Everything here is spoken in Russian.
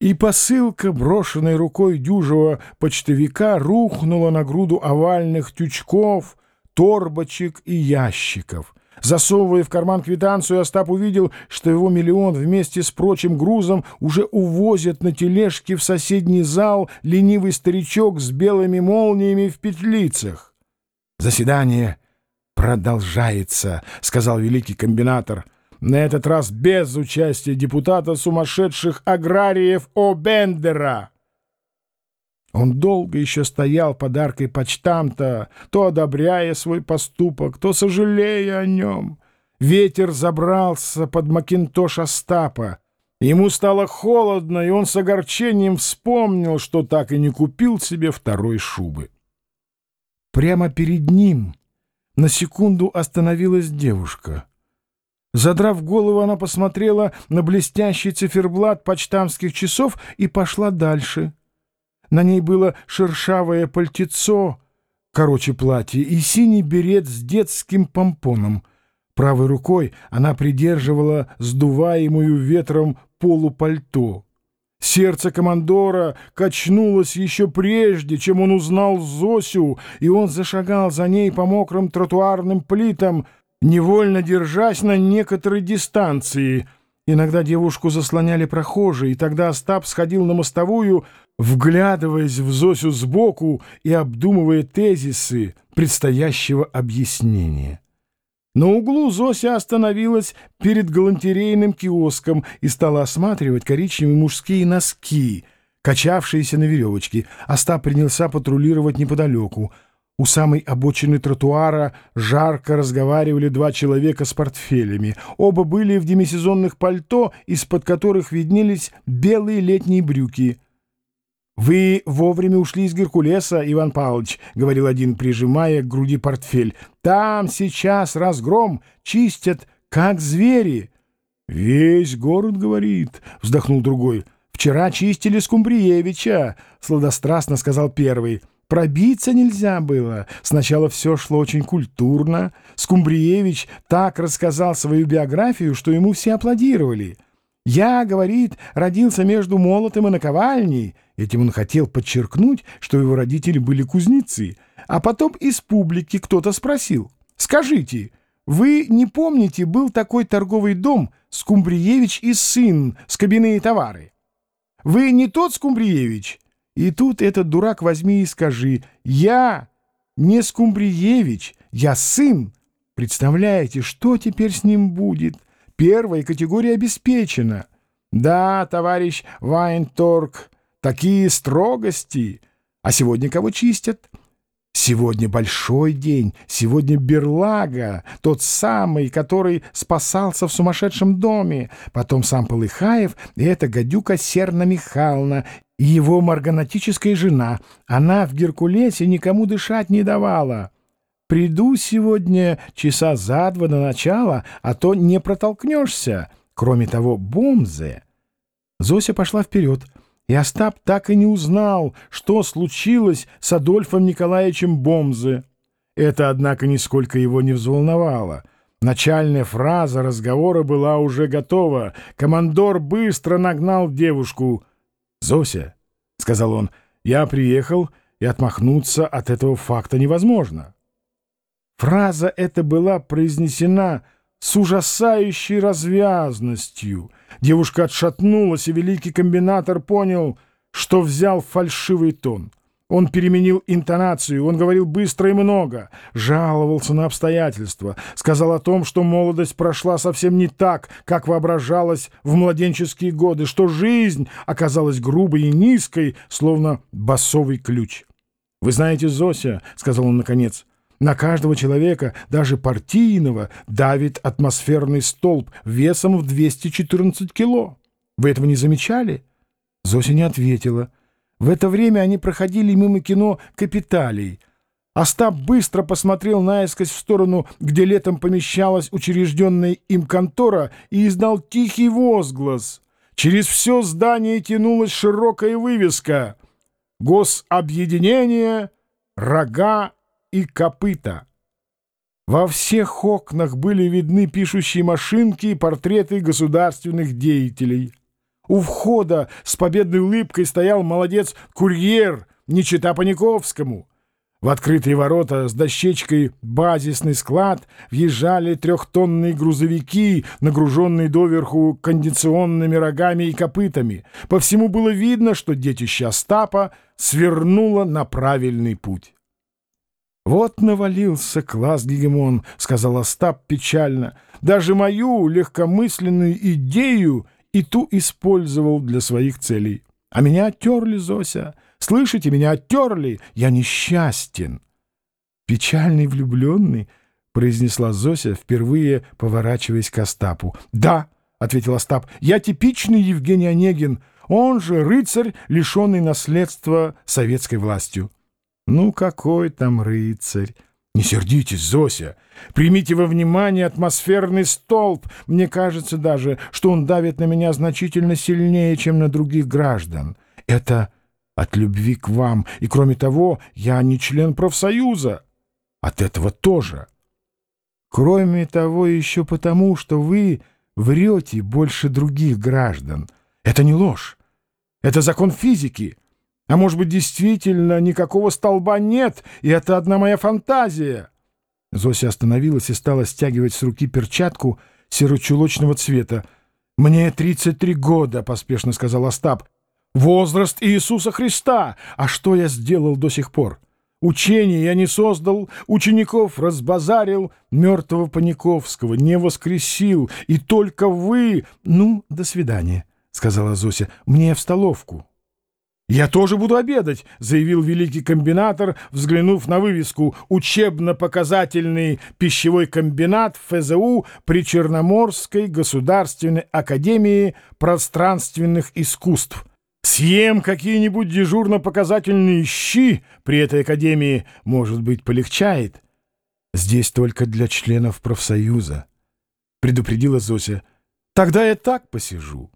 И посылка, брошенной рукой дюжего почтовика, рухнула на груду овальных тючков, торбочек и ящиков. Засовывая в карман квитанцию, Остап увидел, что его миллион вместе с прочим грузом уже увозят на тележке в соседний зал ленивый старичок с белыми молниями в петлицах. «Заседание продолжается», — сказал великий комбинатор — на этот раз без участия депутата сумасшедших аграриев О'Бендера. Он долго еще стоял под аркой почтамта, то одобряя свой поступок, то сожалея о нем. Ветер забрался под макинтош Остапа. Ему стало холодно, и он с огорчением вспомнил, что так и не купил себе второй шубы. Прямо перед ним на секунду остановилась девушка — Задрав голову, она посмотрела на блестящий циферблат почтамских часов и пошла дальше. На ней было шершавое пальтецо, короче платье, и синий берет с детским помпоном. Правой рукой она придерживала сдуваемую ветром полупальто. Сердце командора качнулось еще прежде, чем он узнал Зосю, и он зашагал за ней по мокрым тротуарным плитам, невольно держась на некоторой дистанции. Иногда девушку заслоняли прохожие, и тогда Остап сходил на мостовую, вглядываясь в Зосю сбоку и обдумывая тезисы предстоящего объяснения. На углу Зося остановилась перед галантерейным киоском и стала осматривать коричневые мужские носки, качавшиеся на веревочке. Остап принялся патрулировать неподалеку — у самой обочины тротуара жарко разговаривали два человека с портфелями. Оба были в демисезонных пальто, из-под которых виднелись белые летние брюки. «Вы вовремя ушли из Геркулеса, Иван Павлович», — говорил один, прижимая к груди портфель. «Там сейчас разгром, чистят, как звери». «Весь город, — говорит», — вздохнул другой. «Вчера чистили Скумбриевича», — сладострастно сказал первый. Пробиться нельзя было. Сначала все шло очень культурно. Скумбриевич так рассказал свою биографию, что ему все аплодировали. «Я, — говорит, — родился между молотом и наковальней». Этим он хотел подчеркнуть, что его родители были кузнецы. А потом из публики кто-то спросил. «Скажите, вы не помните, был такой торговый дом Скумбриевич и сын с кабины и товары? Вы не тот Скумбриевич?» И тут этот дурак возьми и скажи «Я не Скумбриевич, я сын». Представляете, что теперь с ним будет? Первая категория обеспечена. Да, товарищ Вайнторг, такие строгости. А сегодня кого чистят? Сегодня большой день, сегодня Берлага, тот самый, который спасался в сумасшедшем доме, потом сам Полыхаев и эта гадюка Серна Михайловна, его марганатическая жена. Она в Геркулесе никому дышать не давала. Приду сегодня часа за два до начала, а то не протолкнешься. Кроме того, бомзы. Зося пошла вперед, и Остап так и не узнал, что случилось с Адольфом Николаевичем Бомзе. Это, однако, нисколько его не взволновало. Начальная фраза разговора была уже готова. Командор быстро нагнал девушку — «Зося», — сказал он, — «я приехал, и отмахнуться от этого факта невозможно». Фраза эта была произнесена с ужасающей развязностью. Девушка отшатнулась, и великий комбинатор понял, что взял фальшивый тон. Он переменил интонацию, он говорил быстро и много, жаловался на обстоятельства, сказал о том, что молодость прошла совсем не так, как воображалось в младенческие годы, что жизнь оказалась грубой и низкой, словно басовый ключ. «Вы знаете, Зося», — сказал он наконец, — «на каждого человека, даже партийного, давит атмосферный столб весом в 214 кило. Вы этого не замечали?» Зося не ответила. В это время они проходили мимо кино «Капиталий». Остап быстро посмотрел наискось в сторону, где летом помещалась учрежденная им контора, и издал тихий возглас. Через все здание тянулась широкая вывеска «Гособъединение, рога и копыта». Во всех окнах были видны пишущие машинки и портреты государственных деятелей. У входа с победной улыбкой стоял молодец-курьер, не чита Паниковскому. В открытые ворота с дощечкой «Базисный склад» въезжали трехтонные грузовики, нагруженные доверху кондиционными рогами и копытами. По всему было видно, что детище Остапа свернуло на правильный путь. «Вот навалился класс-гегемон», — сказал Остап печально. «Даже мою легкомысленную идею и ту использовал для своих целей. А меня оттерли, Зося». Слышите, меня оттерли, я несчастен. Печальный влюбленный, — произнесла Зося, впервые поворачиваясь к Остапу. Да, — ответил Остап, — я типичный Евгений Онегин, он же рыцарь, лишенный наследства советской властью. Ну, какой там рыцарь? Не сердитесь, Зося. Примите во внимание атмосферный столб. Мне кажется даже, что он давит на меня значительно сильнее, чем на других граждан. Это от любви к вам, и, кроме того, я не член профсоюза. От этого тоже. Кроме того, еще потому, что вы врете больше других граждан. Это не ложь. Это закон физики. А может быть, действительно, никакого столба нет, и это одна моя фантазия. Зося остановилась и стала стягивать с руки перчатку серо-чулочного цвета. «Мне 33 года», — поспешно сказал Остап. Возраст Иисуса Христа. А что я сделал до сих пор? Учение я не создал, учеников разбазарил, мертвого Паниковского не воскресил, и только вы... Ну, до свидания, — сказала Зося, — мне в столовку. «Я тоже буду обедать», — заявил великий комбинатор, взглянув на вывеску «Учебно-показательный пищевой комбинат ФЗУ при Черноморской государственной академии пространственных искусств». Съем какие-нибудь дежурно-показательные щи при этой академии, может быть, полегчает. Здесь только для членов профсоюза, — предупредила Зося. Тогда я так посижу.